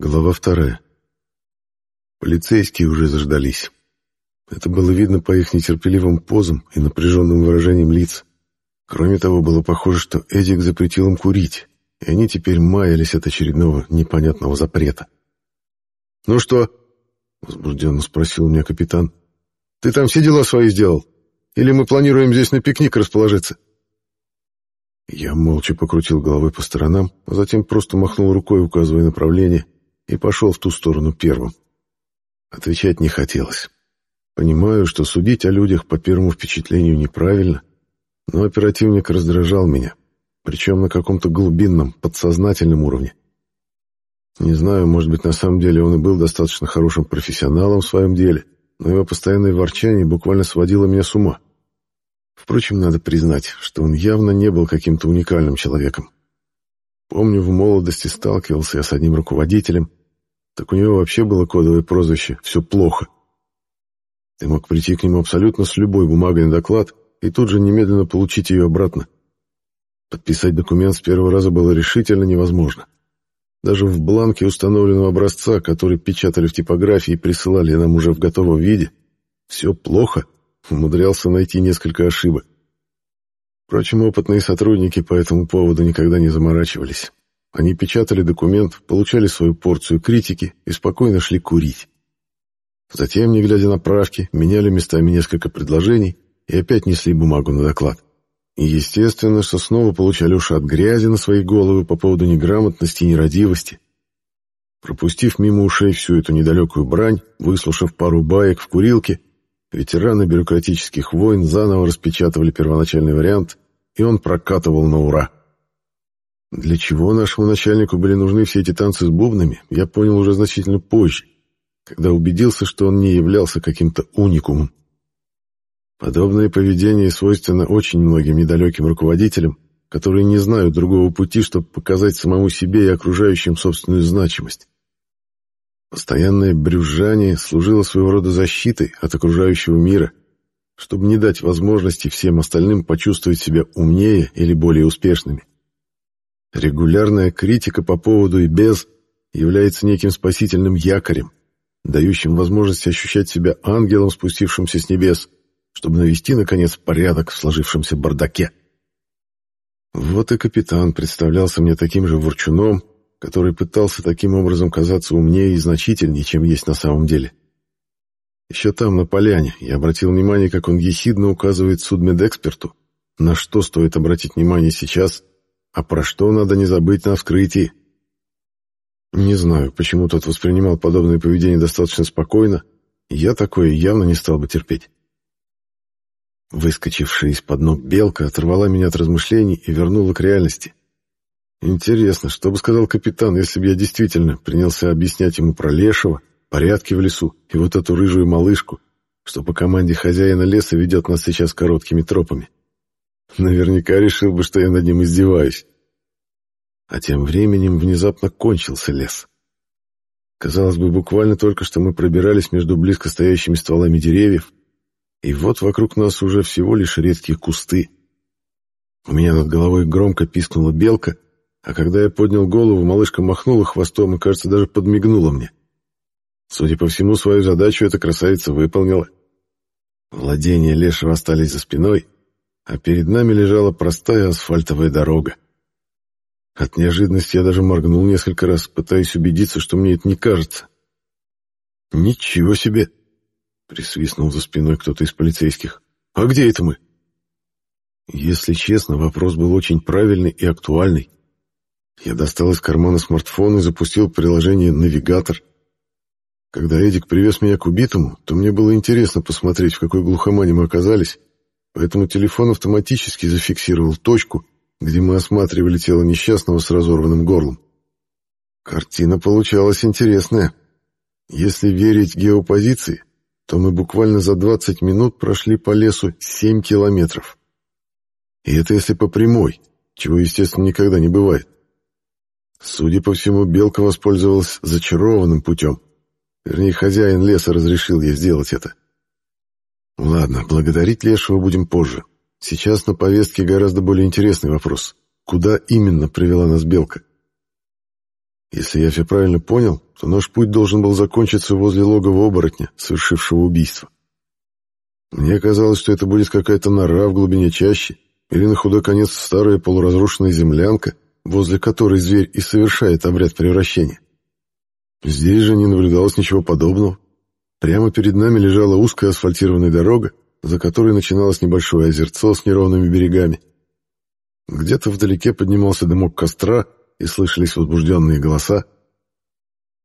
Глава вторая. Полицейские уже заждались. Это было видно по их нетерпеливым позам и напряженным выражениям лиц. Кроме того, было похоже, что Эдик запретил им курить, и они теперь маялись от очередного непонятного запрета. «Ну что?» — возбужденно спросил у меня капитан. «Ты там все дела свои сделал? Или мы планируем здесь на пикник расположиться?» Я молча покрутил головой по сторонам, а затем просто махнул рукой, указывая направление, и пошел в ту сторону первым. Отвечать не хотелось. Понимаю, что судить о людях по первому впечатлению неправильно, но оперативник раздражал меня, причем на каком-то глубинном, подсознательном уровне. Не знаю, может быть, на самом деле он и был достаточно хорошим профессионалом в своем деле, но его постоянное ворчание буквально сводило меня с ума. Впрочем, надо признать, что он явно не был каким-то уникальным человеком. Помню, в молодости сталкивался я с одним руководителем, так у него вообще было кодовое прозвище «Все плохо». Ты мог прийти к нему абсолютно с любой бумагой на доклад и тут же немедленно получить ее обратно. Подписать документ с первого раза было решительно невозможно. Даже в бланке установленного образца, который печатали в типографии и присылали нам уже в готовом виде, все плохо, умудрялся найти несколько ошибок. Впрочем, опытные сотрудники по этому поводу никогда не заморачивались. Они печатали документ, получали свою порцию критики и спокойно шли курить. Затем, не глядя на правки, меняли местами несколько предложений и опять несли бумагу на доклад. И естественно, что снова получали уши от грязи на свои головы по поводу неграмотности и нерадивости. Пропустив мимо ушей всю эту недалекую брань, выслушав пару баек в курилке, ветераны бюрократических войн заново распечатывали первоначальный вариант, и он прокатывал на ура. Для чего нашему начальнику были нужны все эти танцы с бубнами, я понял уже значительно позже, когда убедился, что он не являлся каким-то уникумом. Подобное поведение свойственно очень многим недалеким руководителям, которые не знают другого пути, чтобы показать самому себе и окружающим собственную значимость. Постоянное брюзжание служило своего рода защитой от окружающего мира, чтобы не дать возможности всем остальным почувствовать себя умнее или более успешными. Регулярная критика по поводу и без является неким спасительным якорем, дающим возможность ощущать себя ангелом, спустившимся с небес, чтобы навести, наконец, порядок в сложившемся бардаке. Вот и капитан представлялся мне таким же ворчуном, который пытался таким образом казаться умнее и значительнее, чем есть на самом деле. Еще там, на поляне, я обратил внимание, как он ехидно указывает судмедэксперту, на что стоит обратить внимание сейчас — а про что надо не забыть на вскрытии? Не знаю, почему тот воспринимал подобное поведение достаточно спокойно, я такое явно не стал бы терпеть. Выскочившая из-под ног белка оторвала меня от размышлений и вернула к реальности. Интересно, что бы сказал капитан, если бы я действительно принялся объяснять ему про лешего, порядки в лесу и вот эту рыжую малышку, что по команде хозяина леса ведет нас сейчас короткими тропами. Наверняка решил бы, что я над ним издеваюсь. А тем временем внезапно кончился лес. Казалось бы, буквально только что мы пробирались между близко стоящими стволами деревьев, и вот вокруг нас уже всего лишь редкие кусты. У меня над головой громко пискнула белка, а когда я поднял голову, малышка махнула хвостом и, кажется, даже подмигнула мне. Судя по всему, свою задачу эта красавица выполнила. Владения лешего остались за спиной, а перед нами лежала простая асфальтовая дорога. От неожиданности я даже моргнул несколько раз, пытаясь убедиться, что мне это не кажется. «Ничего себе!» — присвистнул за спиной кто-то из полицейских. «А где это мы?» Если честно, вопрос был очень правильный и актуальный. Я достал из кармана смартфон и запустил приложение «Навигатор». Когда Эдик привез меня к убитому, то мне было интересно посмотреть, в какой глухомане мы оказались, поэтому телефон автоматически зафиксировал точку, где мы осматривали тело несчастного с разорванным горлом. Картина получалась интересная. Если верить геопозиции, то мы буквально за 20 минут прошли по лесу 7 километров. И это если по прямой, чего, естественно, никогда не бывает. Судя по всему, Белка воспользовалась зачарованным путем. Вернее, хозяин леса разрешил ей сделать это. Ладно, благодарить Лешего будем позже. Сейчас на повестке гораздо более интересный вопрос. Куда именно привела нас Белка? Если я все правильно понял, то наш путь должен был закончиться возле логова оборотня, совершившего убийство. Мне казалось, что это будет какая-то нора в глубине чащи, или на худой конец старая полуразрушенная землянка, возле которой зверь и совершает обряд превращения. Здесь же не наблюдалось ничего подобного. Прямо перед нами лежала узкая асфальтированная дорога, за которой начиналось небольшое озерцо с неровными берегами. Где-то вдалеке поднимался дымок костра, и слышались возбужденные голоса.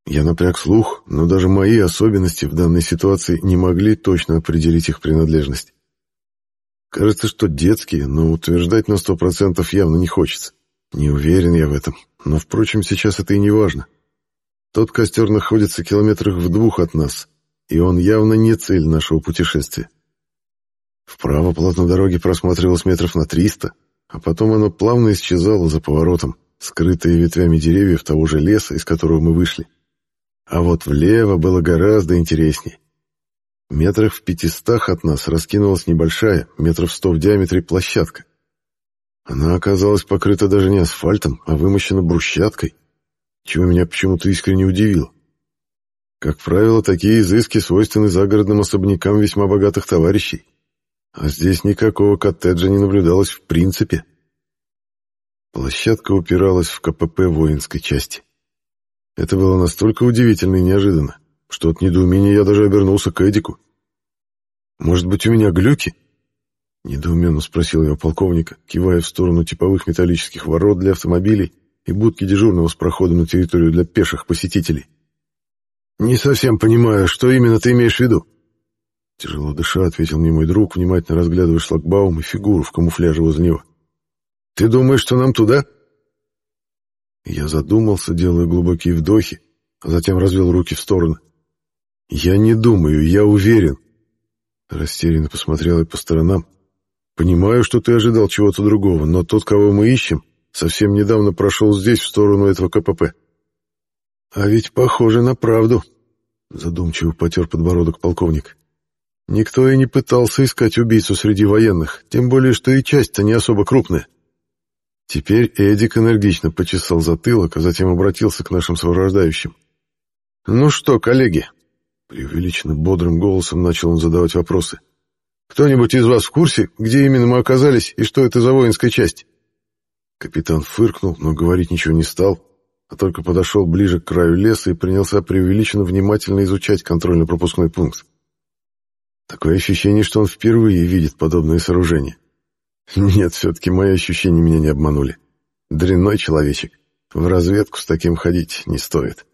Я напряг слух, но даже мои особенности в данной ситуации не могли точно определить их принадлежность. Кажется, что детские, но утверждать на сто процентов явно не хочется. Не уверен я в этом, но, впрочем, сейчас это и не важно. Тот костер находится километрах в двух от нас, и он явно не цель нашего путешествия. Вправо полотно дороги просматривалось метров на триста, а потом оно плавно исчезало за поворотом, скрытое ветвями деревьев того же леса, из которого мы вышли. А вот влево было гораздо интереснее. Метрах в пятистах от нас раскинулась небольшая, метров сто в диаметре, площадка. Она оказалась покрыта даже не асфальтом, а вымощена брусчаткой, чего меня почему-то искренне удивило. Как правило, такие изыски свойственны загородным особнякам весьма богатых товарищей. А здесь никакого коттеджа не наблюдалось в принципе. Площадка упиралась в КПП воинской части. Это было настолько удивительно и неожиданно, что от недоумения я даже обернулся к Эдику. «Может быть, у меня глюки?» Недоуменно спросил я у полковника, кивая в сторону типовых металлических ворот для автомобилей и будки дежурного с проходом на территорию для пеших посетителей. «Не совсем понимаю, что именно ты имеешь в виду?» Тяжело дыша, ответил мне мой друг, внимательно разглядывая шлагбаум и фигуру в камуфляже возле него. «Ты думаешь, что нам туда?» Я задумался, делая глубокие вдохи, а затем развел руки в стороны. «Я не думаю, я уверен». Растерянно посмотрел я по сторонам. «Понимаю, что ты ожидал чего-то другого, но тот, кого мы ищем, совсем недавно прошел здесь, в сторону этого КПП». «А ведь похоже на правду», — задумчиво потер подбородок полковник. «Никто и не пытался искать убийцу среди военных, тем более, что и часть-то не особо крупная». Теперь Эдик энергично почесал затылок, а затем обратился к нашим сопровождающим. «Ну что, коллеги?» Преувеличенно бодрым голосом начал он задавать вопросы. «Кто-нибудь из вас в курсе, где именно мы оказались и что это за воинская часть?» Капитан фыркнул, но говорить ничего не стал, а только подошел ближе к краю леса и принялся преувеличенно внимательно изучать контрольно-пропускной пункт. Такое ощущение, что он впервые видит подобное сооружение. Нет, все-таки мои ощущения меня не обманули. Дрянной человечек. В разведку с таким ходить не стоит.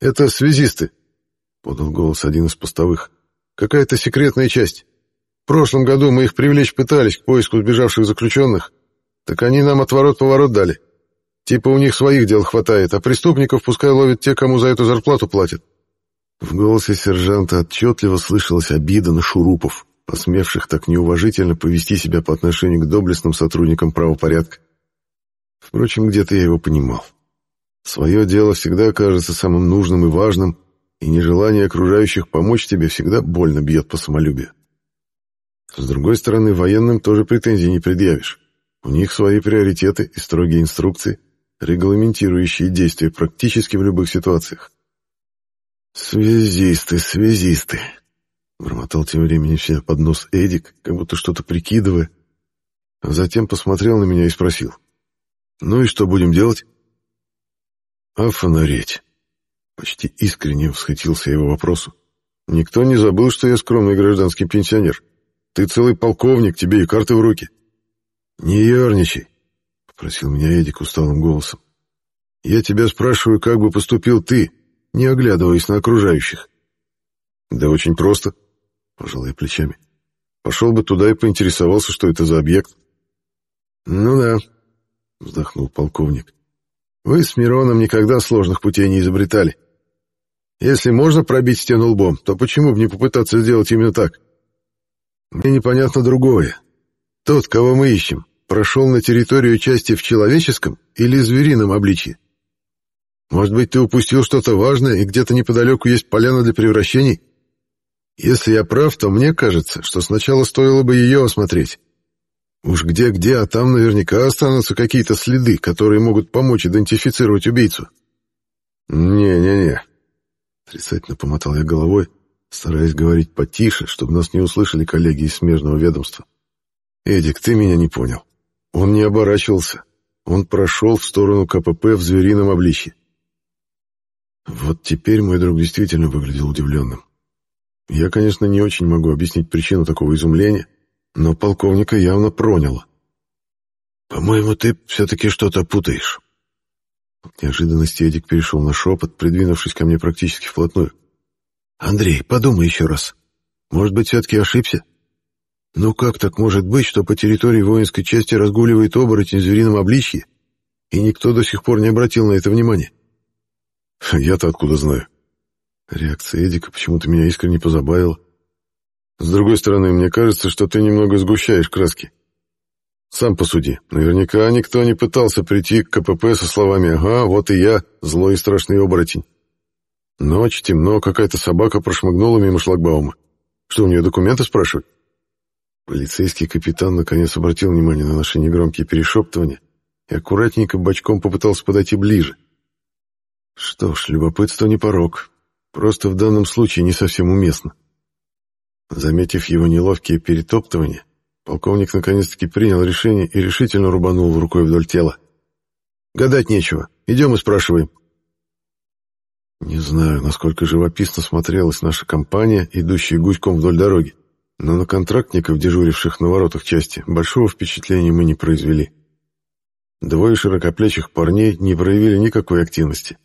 «Это связисты», — подал голос один из постовых. «Какая-то секретная часть. В прошлом году мы их привлечь пытались к поиску сбежавших заключенных, так они нам отворот-поворот дали. Типа у них своих дел хватает, а преступников пускай ловят те, кому за эту зарплату платят». В голосе сержанта отчетливо слышалась обида на шурупов посмевших так неуважительно повести себя по отношению к доблестным сотрудникам правопорядка. Впрочем, где-то я его понимал. Свое дело всегда кажется самым нужным и важным, и нежелание окружающих помочь тебе всегда больно бьет по самолюбию. С другой стороны, военным тоже претензий не предъявишь. У них свои приоритеты и строгие инструкции, регламентирующие действия практически в любых ситуациях. Связисты, связисты. Бормотал тем временем себе под нос Эдик, как будто что-то прикидывая, а затем посмотрел на меня и спросил. «Ну и что будем делать?» «А фонареть?» Почти искренне всхотился его вопросу. «Никто не забыл, что я скромный гражданский пенсионер. Ты целый полковник, тебе и карты в руки». «Не ерничай», — попросил меня Эдик усталым голосом. «Я тебя спрашиваю, как бы поступил ты, не оглядываясь на окружающих». «Да очень просто», пожал я плечами. Пошел бы туда и поинтересовался, что это за объект. Ну да, вздохнул полковник. Вы с Мироном никогда сложных путей не изобретали. Если можно пробить стену лбом, то почему бы не попытаться сделать именно так? Мне непонятно другое. Тот, кого мы ищем, прошел на территорию части в человеческом или зверином обличье? Может быть, ты упустил что-то важное, и где-то неподалеку есть поляна для превращений? Если я прав, то мне кажется, что сначала стоило бы ее осмотреть. Уж где-где, а там наверняка останутся какие-то следы, которые могут помочь идентифицировать убийцу. «Не-не-не», — отрицательно помотал я головой, стараясь говорить потише, чтобы нас не услышали коллеги из смежного ведомства. «Эдик, ты меня не понял. Он не оборачивался. Он прошел в сторону КПП в зверином обличье. Вот теперь мой друг действительно выглядел удивленным. Я, конечно, не очень могу объяснить причину такого изумления, но полковника явно проняло. «По-моему, ты все-таки что-то путаешь». От неожиданности Эдик перешел на шепот, придвинувшись ко мне практически вплотную. «Андрей, подумай еще раз. Может быть, все-таки ошибся? Ну как так может быть, что по территории воинской части разгуливает оборотень в зверином обличье, и никто до сих пор не обратил на это внимания?» «Я-то откуда знаю?» Реакция Эдика почему-то меня искренне позабавила. С другой стороны, мне кажется, что ты немного сгущаешь краски. Сам посуди. Наверняка никто не пытался прийти к КПП со словами «Ага, вот и я, злой и страшный оборотень». Ночь, темно, какая-то собака прошмыгнула мимо шлагбаума. Что, у нее документы спрашивать? Полицейский капитан наконец обратил внимание на наши негромкие перешептывания и аккуратненько бочком попытался подойти ближе. Что ж, любопытство не порог, просто в данном случае не совсем уместно. Заметив его неловкие перетоптывания, полковник наконец-таки принял решение и решительно рубанул рукой вдоль тела. «Гадать нечего. Идем и спрашиваем». Не знаю, насколько живописно смотрелась наша компания, идущая гуськом вдоль дороги, но на контрактников, дежуривших на воротах части, большого впечатления мы не произвели. Двое широкоплечих парней не проявили никакой активности.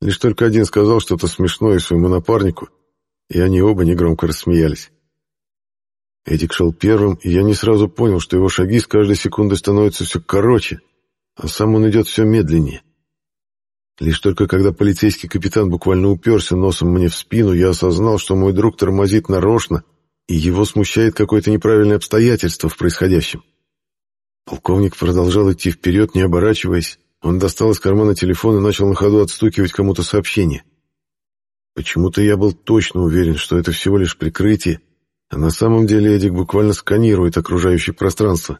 Лишь только один сказал что-то смешное своему напарнику, и они оба негромко рассмеялись. Эдик шел первым, и я не сразу понял, что его шаги с каждой секундой становятся все короче, а сам он идет все медленнее. Лишь только когда полицейский капитан буквально уперся носом мне в спину, я осознал, что мой друг тормозит нарочно, и его смущает какое-то неправильное обстоятельство в происходящем. Полковник продолжал идти вперед, не оборачиваясь. Он достал из кармана телефон и начал на ходу отстукивать кому-то сообщение. Почему-то я был точно уверен, что это всего лишь прикрытие, а на самом деле Эдик буквально сканирует окружающее пространство.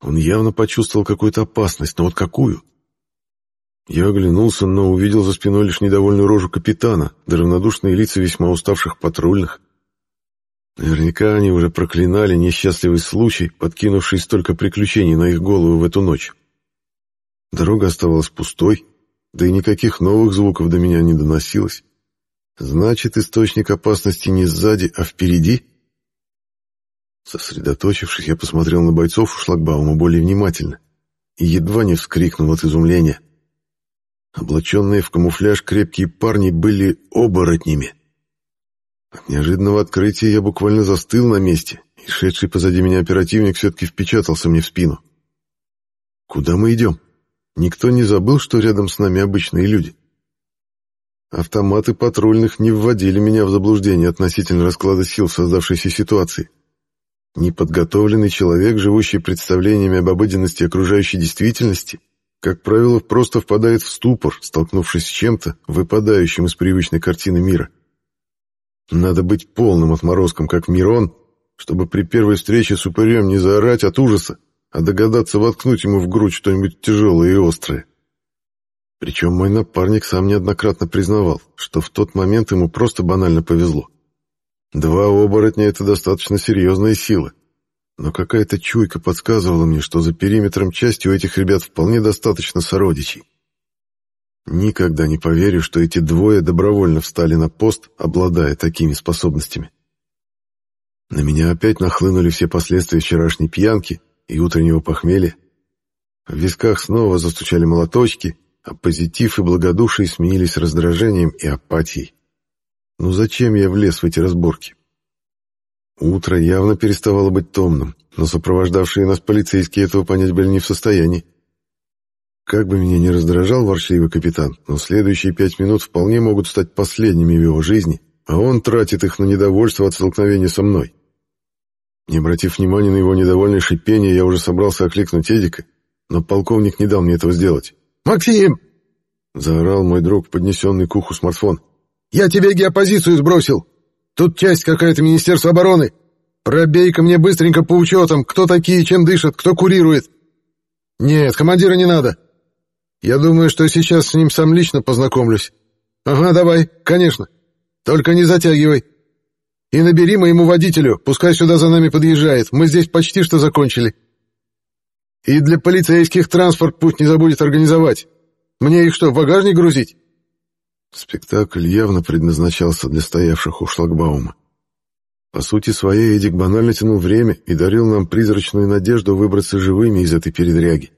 Он явно почувствовал какую-то опасность, но вот какую? Я оглянулся, но увидел за спиной лишь недовольную рожу капитана, да равнодушные лица весьма уставших патрульных. Наверняка они уже проклинали несчастливый случай, подкинувший столько приключений на их голову в эту ночь. Дорога оставалась пустой, да и никаких новых звуков до меня не доносилось. Значит, источник опасности не сзади, а впереди? Сосредоточившись, я посмотрел на бойцов у шлагбаума более внимательно и едва не вскрикнул от изумления. Облаченные в камуфляж крепкие парни были оборотнями. От неожиданного открытия я буквально застыл на месте, и шедший позади меня оперативник все-таки впечатался мне в спину. «Куда мы идем? Никто не забыл, что рядом с нами обычные люди?» Автоматы патрульных не вводили меня в заблуждение относительно расклада сил в создавшейся ситуации. Неподготовленный человек, живущий представлениями об обыденности окружающей действительности, как правило, просто впадает в ступор, столкнувшись с чем-то, выпадающим из привычной картины мира. Надо быть полным отморозком, как Мирон, чтобы при первой встрече с упырем не заорать от ужаса, а догадаться воткнуть ему в грудь что-нибудь тяжелое и острое. Причем мой напарник сам неоднократно признавал, что в тот момент ему просто банально повезло. Два оборотня — это достаточно серьезная сила, но какая-то чуйка подсказывала мне, что за периметром части у этих ребят вполне достаточно сородичей. Никогда не поверю, что эти двое добровольно встали на пост, обладая такими способностями. На меня опять нахлынули все последствия вчерашней пьянки и утреннего похмелья. В висках снова застучали молоточки — а позитив и благодушие сменились раздражением и апатией. Ну зачем я влез в эти разборки? Утро явно переставало быть томным, но сопровождавшие нас полицейские этого понять были не в состоянии. Как бы меня ни раздражал ворчливый капитан, но следующие пять минут вполне могут стать последними в его жизни, а он тратит их на недовольство от столкновения со мной. Не обратив внимания на его недовольное шипение, я уже собрался окликнуть Эдика, но полковник не дал мне этого сделать. «Максим!» — заорал мой друг, поднесенный к уху смартфон. «Я тебе геопозицию сбросил! Тут часть какая-то Министерства обороны! Пробей-ка мне быстренько по учетам, кто такие, чем дышат, кто курирует. Нет, командира не надо. Я думаю, что сейчас с ним сам лично познакомлюсь. Ага, давай, конечно. Только не затягивай. И набери моему водителю, пускай сюда за нами подъезжает. Мы здесь почти что закончили. И для полицейских транспорт пусть не забудет организовать. Мне их что, в багажник грузить? Спектакль явно предназначался для стоявших у шлагбаума. По сути своей Эдик банально тянул время и дарил нам призрачную надежду выбраться живыми из этой передряги.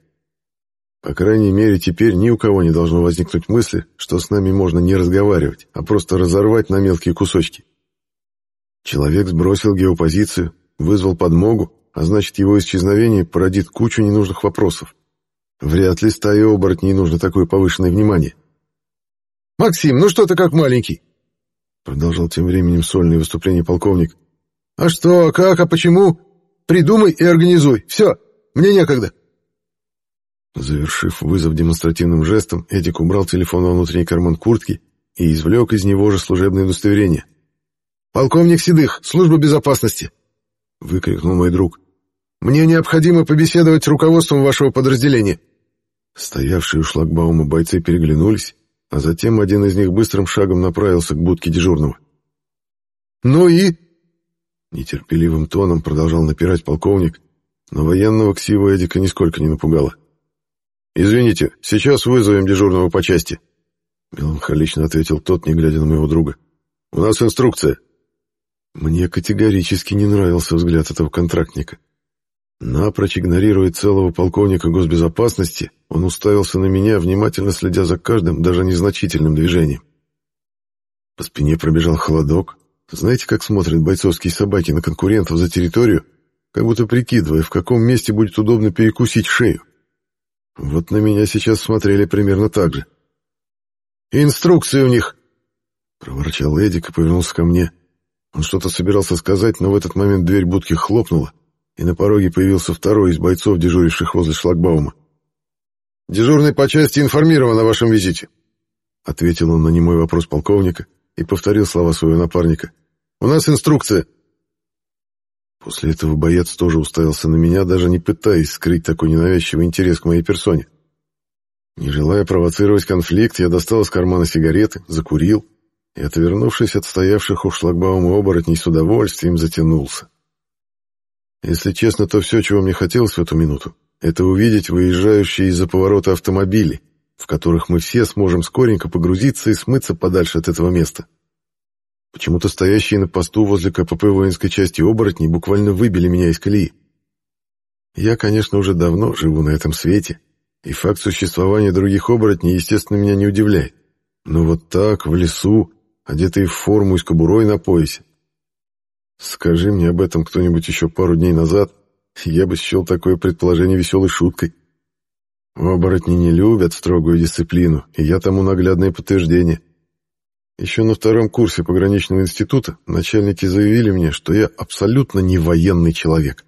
По крайней мере, теперь ни у кого не должно возникнуть мысли, что с нами можно не разговаривать, а просто разорвать на мелкие кусочки. Человек сбросил геопозицию, вызвал подмогу, а значит, его исчезновение породит кучу ненужных вопросов. Вряд ли стае оборотней нужно такое повышенное внимание. «Максим, ну что ты как маленький?» Продолжал тем временем сольное выступление полковник. «А что, как, а почему? Придумай и организуй. Все, мне некогда». Завершив вызов демонстративным жестом, Эдик убрал телефон во внутренний карман куртки и извлек из него же служебное удостоверение. «Полковник Седых, служба безопасности!» — выкрикнул мой друг. «Мне необходимо побеседовать с руководством вашего подразделения». Стоявшие у шлагбаума бойцы переглянулись, а затем один из них быстрым шагом направился к будке дежурного. «Ну и?» Нетерпеливым тоном продолжал напирать полковник, но военного ксива Эдика нисколько не напугало. «Извините, сейчас вызовем дежурного по части», — меланхолично ответил тот, не глядя на моего друга. «У нас инструкция». Мне категорически не нравился взгляд этого контрактника. Напрочь игнорируя целого полковника госбезопасности, он уставился на меня, внимательно следя за каждым, даже незначительным движением. По спине пробежал холодок. Знаете, как смотрят бойцовские собаки на конкурентов за территорию, как будто прикидывая, в каком месте будет удобно перекусить шею. Вот на меня сейчас смотрели примерно так же. «Инструкции у них!» — проворчал Эдик и повернулся ко мне. Он что-то собирался сказать, но в этот момент дверь будки хлопнула, и на пороге появился второй из бойцов, дежуривших возле шлагбаума. «Дежурный по части информирован о вашем визите», — ответил он на немой вопрос полковника и повторил слова своего напарника. «У нас инструкция». После этого боец тоже уставился на меня, даже не пытаясь скрыть такой ненавязчивый интерес к моей персоне. Не желая провоцировать конфликт, я достал из кармана сигареты, закурил и, отвернувшись от стоявших у шлагбаума оборотней, с удовольствием затянулся. Если честно, то все, чего мне хотелось в эту минуту, это увидеть выезжающие из-за поворота автомобили, в которых мы все сможем скоренько погрузиться и смыться подальше от этого места. Почему-то стоящие на посту возле КПП воинской части оборотней буквально выбили меня из колеи. Я, конечно, уже давно живу на этом свете, и факт существования других оборотней, естественно, меня не удивляет. Но вот так, в лесу, одетые в форму и с кобурой на поясе. Скажи мне об этом кто-нибудь еще пару дней назад, я бы счел такое предположение веселой шуткой. Оборотни не любят строгую дисциплину, и я тому наглядное подтверждение. Еще на втором курсе пограничного института начальники заявили мне, что я абсолютно не военный человек.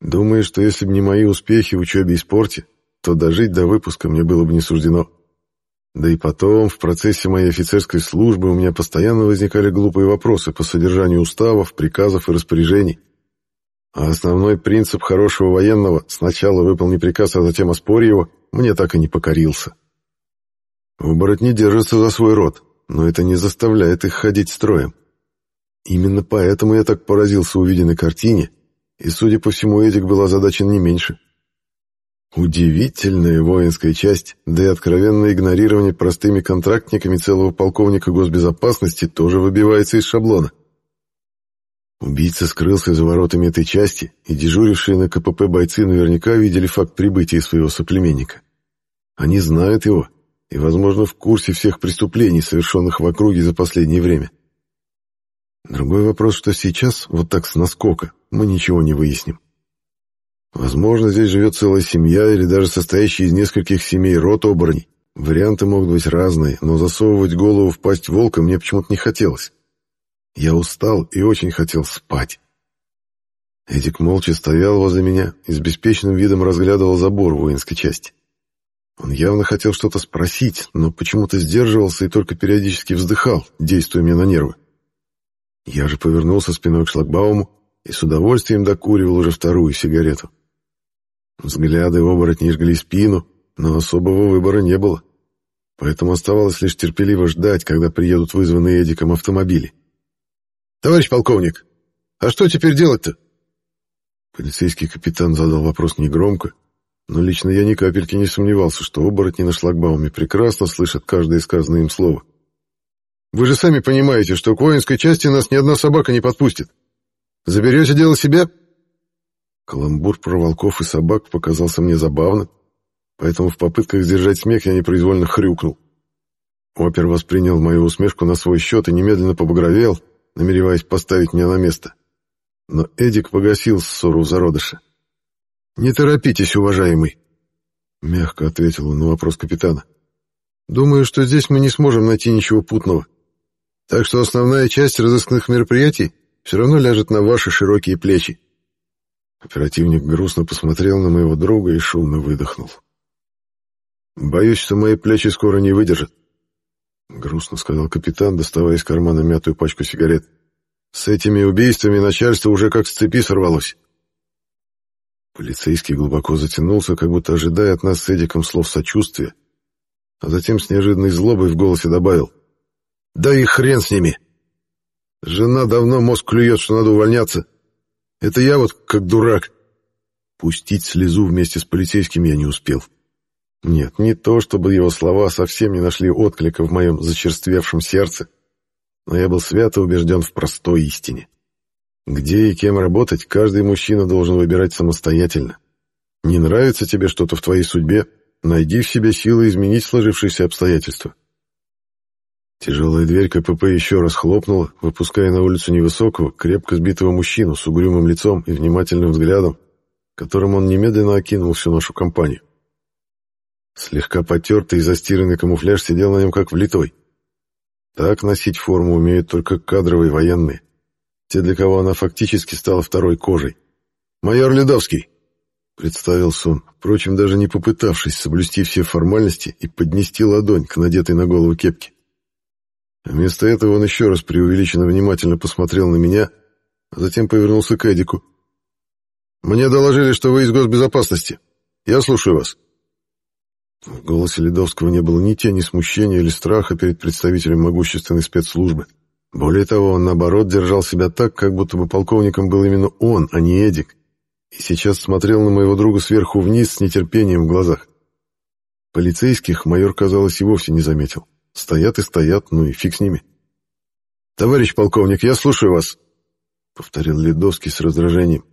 Думаю, что если бы не мои успехи в учебе и спорте, то дожить до выпуска мне было бы не суждено. Да и потом, в процессе моей офицерской службы у меня постоянно возникали глупые вопросы по содержанию уставов, приказов и распоряжений. А основной принцип хорошего военного «сначала выполни приказ, а затем оспори его» мне так и не покорился. Оборотни держатся за свой род, но это не заставляет их ходить строем. Именно поэтому я так поразился увиденной картине, и, судя по всему, Эдик был озадачен не меньше. Удивительная воинская часть, да и откровенное игнорирование простыми контрактниками целого полковника госбезопасности тоже выбивается из шаблона. Убийца скрылся за воротами этой части, и дежурившие на КПП бойцы наверняка видели факт прибытия своего соплеменника. Они знают его и, возможно, в курсе всех преступлений, совершенных в округе за последнее время. Другой вопрос, что сейчас, вот так с наскока, мы ничего не выясним. Возможно, здесь живет целая семья или даже состоящая из нескольких семей род оборней. Варианты могут быть разные, но засовывать голову в пасть волка мне почему-то не хотелось. Я устал и очень хотел спать. Эдик молча стоял возле меня и с беспечным видом разглядывал забор воинской части. Он явно хотел что-то спросить, но почему-то сдерживался и только периодически вздыхал, действуя мне на нервы. Я же повернулся спиной к шлагбауму и с удовольствием докуривал уже вторую сигарету. Взгляды оборотней жгли спину, но особого выбора не было. Поэтому оставалось лишь терпеливо ждать, когда приедут вызванные Эдиком автомобили. «Товарищ полковник, а что теперь делать-то?» Полицейский капитан задал вопрос негромко, но лично я ни капельки не сомневался, что оборотни на шлагбауме прекрасно слышат каждое сказанное им слово. «Вы же сами понимаете, что к воинской части нас ни одна собака не подпустит. Заберете дело себе?» Каламбур про волков и собак показался мне забавным, поэтому в попытках сдержать смех я непроизвольно хрюкнул. Опер воспринял мою усмешку на свой счет и немедленно побагровел, намереваясь поставить меня на место. Но Эдик погасил ссору в зародыше. «Не торопитесь, уважаемый», — мягко ответил он на вопрос капитана. «Думаю, что здесь мы не сможем найти ничего путного. Так что основная часть разыскных мероприятий все равно ляжет на ваши широкие плечи». Оперативник грустно посмотрел на моего друга и шумно выдохнул. «Боюсь, что мои плечи скоро не выдержат», — грустно сказал капитан, доставая из кармана мятую пачку сигарет. «С этими убийствами начальство уже как с цепи сорвалось». Полицейский глубоко затянулся, как будто ожидая от нас с Эдиком слов сочувствия, а затем с неожиданной злобой в голосе добавил. «Да и хрен с ними! Жена давно мозг клюет, что надо увольняться. Это я вот как дурак. Пустить слезу вместе с полицейским я не успел». Нет, не то, чтобы его слова совсем не нашли отклика в моем зачерствевшем сердце, но я был свято убежден в простой истине. Где и кем работать, каждый мужчина должен выбирать самостоятельно. Не нравится тебе что-то в твоей судьбе, найди в себе силы изменить сложившиеся обстоятельства. Тяжелая дверь КПП еще раз хлопнула, выпуская на улицу невысокого, крепко сбитого мужчину с угрюмым лицом и внимательным взглядом, которым он немедленно окинул всю нашу компанию. Слегка потертый и застиранный камуфляж сидел на нем как влитой. Так носить форму умеют только кадровые военные. Те, для кого она фактически стала второй кожей. «Майор Ледовский!» — представился он, впрочем, даже не попытавшись соблюсти все формальности и поднести ладонь к надетой на голову кепке. Вместо этого он еще раз преувеличенно внимательно посмотрел на меня, а затем повернулся к Эдику. «Мне доложили, что вы из госбезопасности. Я слушаю вас». В голосе Ледовского не было ни тени смущения или страха перед представителем могущественной спецслужбы. Более того, он, наоборот, держал себя так, как будто бы полковником был именно он, а не Эдик, и сейчас смотрел на моего друга сверху вниз с нетерпением в глазах. Полицейских майор, казалось, и вовсе не заметил. Стоят и стоят, ну и фиг с ними. «Товарищ полковник, я слушаю вас», — повторил Ледовский с раздражением.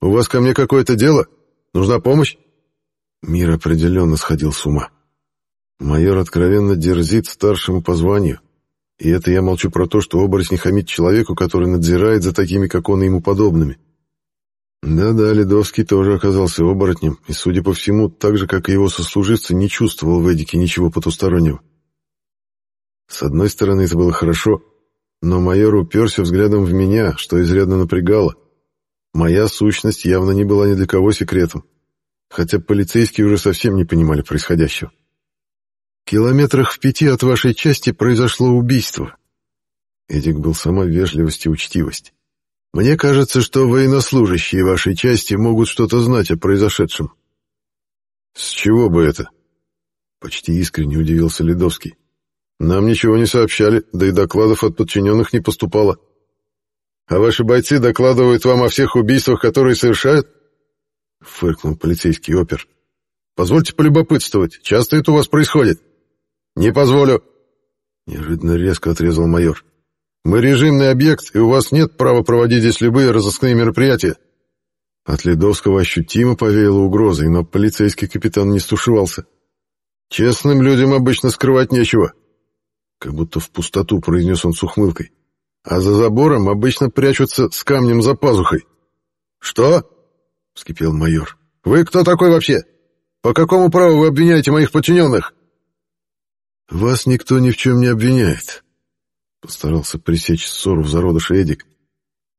«У вас ко мне какое-то дело? Нужна помощь?» Мир определенно сходил с ума. Майор откровенно дерзит старшему по званию. И это я молчу про то, что оборотень хамит человеку, который надзирает за такими, как он, и ему подобными. Да-да, Ледовский тоже оказался оборотнем, и, судя по всему, так же, как и его сослуживцы, не чувствовал в Эдике ничего потустороннего. С одной стороны, это было хорошо, но майор уперся взглядом в меня, что изрядно напрягало. Моя сущность явно не была ни для кого секретом хотя полицейские уже совсем не понимали происходящего. «Километрах в пяти от вашей части произошло убийство». Эдик был сама вежливость и учтивость. «Мне кажется, что военнослужащие вашей части могут что-то знать о произошедшем». «С чего бы это?» Почти искренне удивился Ледовский. «Нам ничего не сообщали, да и докладов от подчиненных не поступало. А ваши бойцы докладывают вам о всех убийствах, которые совершают?» — фыркнул полицейский опер. «Позвольте полюбопытствовать, часто это у вас происходит?» «Не позволю!» Неожиданно резко отрезал майор. «Мы режимный объект, и у вас нет права проводить здесь любые разыскные мероприятия». От Ледовского ощутимо повеяло угрозой, но полицейский капитан не стушевался. «Честным людям обычно скрывать нечего», — как будто в пустоту произнес он с ухмылкой. «А за забором обычно прячутся с камнем за пазухой». «Что?» — вскипел майор. «Вы кто такой вообще? По какому праву вы обвиняете моих подчиненных?» «Вас никто ни в чем не обвиняет», — постарался пресечь ссору в зародыше Эдик.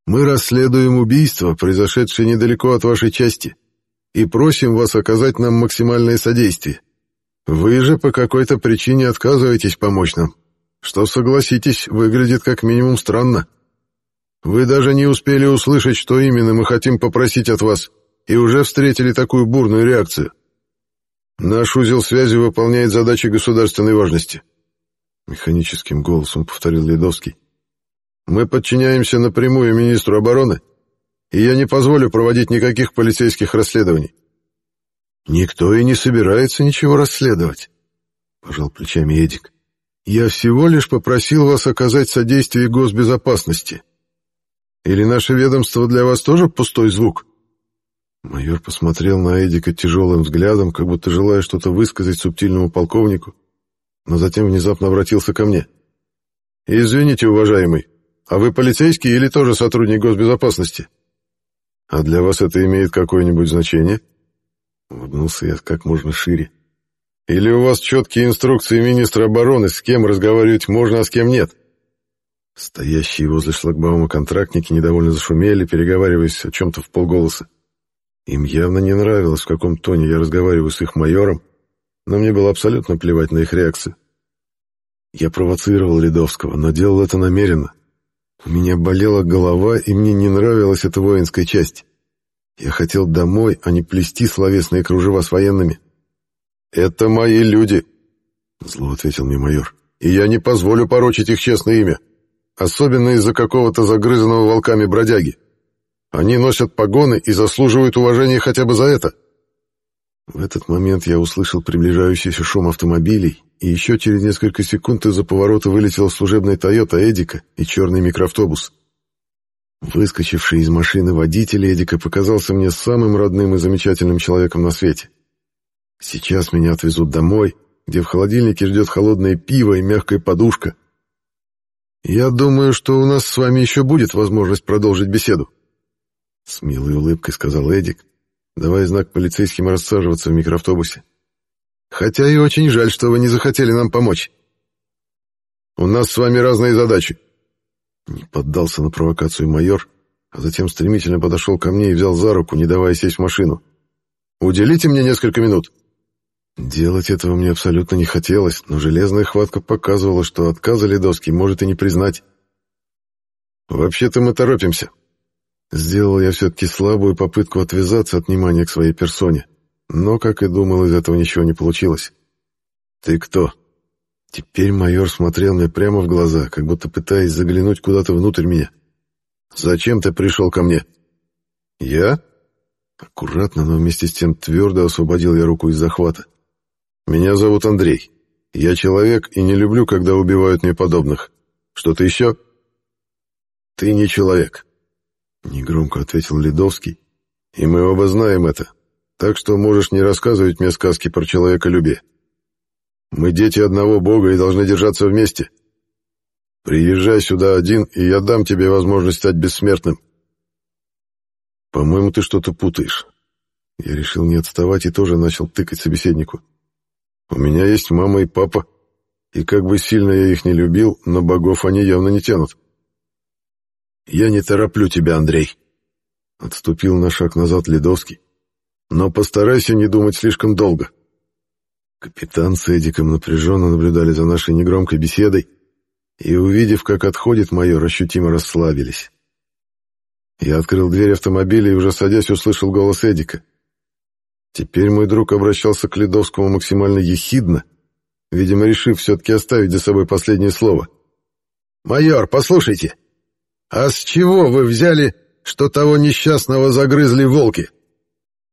«Мы расследуем убийство, произошедшее недалеко от вашей части, и просим вас оказать нам максимальное содействие. Вы же по какой-то причине отказываетесь помочь нам, что, согласитесь, выглядит как минимум странно». Вы даже не успели услышать, что именно мы хотим попросить от вас, и уже встретили такую бурную реакцию. Наш узел связи выполняет задачи государственной важности. Механическим голосом повторил Ледовский. Мы подчиняемся напрямую министру обороны, и я не позволю проводить никаких полицейских расследований. Никто и не собирается ничего расследовать, пожал плечами Эдик. Я всего лишь попросил вас оказать содействие госбезопасности. Или наше ведомство для вас тоже пустой звук? Майор посмотрел на Эдика тяжелым взглядом, как будто желая что-то высказать субтильному полковнику, но затем внезапно обратился ко мне. «Извините, уважаемый, а вы полицейский или тоже сотрудник госбезопасности? А для вас это имеет какое-нибудь значение?» Улыбнулся я как можно шире. «Или у вас четкие инструкции министра обороны, с кем разговаривать можно, а с кем нет?» Стоящие возле шлагбаума контрактники недовольно зашумели, переговариваясь о чем-то в полголоса. Им явно не нравилось, в каком тоне я разговариваю с их майором, но мне было абсолютно плевать на их реакцию. Я провоцировал Ледовского, но делал это намеренно. У меня болела голова, и мне не нравилась эта воинская часть. Я хотел домой, а не плести словесные кружева с военными. «Это мои люди», — зло ответил мне майор, — «и я не позволю порочить их честное имя, особенно из-за какого-то загрызанного волками бродяги». Они носят погоны и заслуживают уважения хотя бы за это. В этот момент я услышал приближающийся шум автомобилей, и еще через несколько секунд из-за поворота вылетела служебная «Тойота» Эдика и черный микроавтобус. Выскочивший из машины водитель Эдика показался мне самым родным и замечательным человеком на свете. Сейчас меня отвезут домой, где в холодильнике ждет холодное пиво и мягкая подушка. Я думаю, что у нас с вами еще будет возможность продолжить беседу. С милой улыбкой сказал Эдик, давая знак полицейским рассаживаться в микроавтобусе. Хотя и очень жаль, что вы не захотели нам помочь. У нас с вами разные задачи. Не поддался на провокацию майор, а затем стремительно подошел ко мне и взял за руку, не давая сесть в машину. «Уделите мне несколько минут». Делать этого мне абсолютно не хотелось, но железная хватка показывала, что отказа Ледовский может и не признать. «Вообще-то мы торопимся», Сделал я все-таки слабую попытку отвязаться от внимания к своей персоне, но, как и думал, из этого ничего не получилось. «Ты кто?» Теперь майор смотрел мне прямо в глаза, как будто пытаясь заглянуть куда-то внутрь меня. «Зачем ты пришел ко мне?» «Я?» Аккуратно, но вместе с тем твердо освободил я руку из захвата. «Меня зовут Андрей. Я человек и не люблю, когда убивают мне подобных. Что-то еще?» «Ты не человек. Негромко ответил Ледовский. И мы оба знаем это. Так что можешь не рассказывать мне сказки про человеколюбие. Мы дети одного бога и должны держаться вместе. Приезжай сюда один, и я дам тебе возможность стать бессмертным. По-моему, ты что-то путаешь. Я решил не отставать и тоже начал тыкать собеседнику. У меня есть мама и папа, и как бы сильно я их не любил, но богов они явно не тянут. «Я не тороплю тебя, Андрей», — отступил на шаг назад Ледовский. «Но постарайся не думать слишком долго». Капитан с Эдиком напряженно наблюдали за нашей негромкой беседой и, увидев, как отходит майор, ощутимо расслабились. Я открыл дверь автомобиля и, уже садясь, услышал голос Эдика. Теперь мой друг обращался к Ледовскому максимально ехидно, видимо, решив все-таки оставить за собой последнее слово. «Майор, послушайте!» «А с чего вы взяли, что того несчастного загрызли волки?»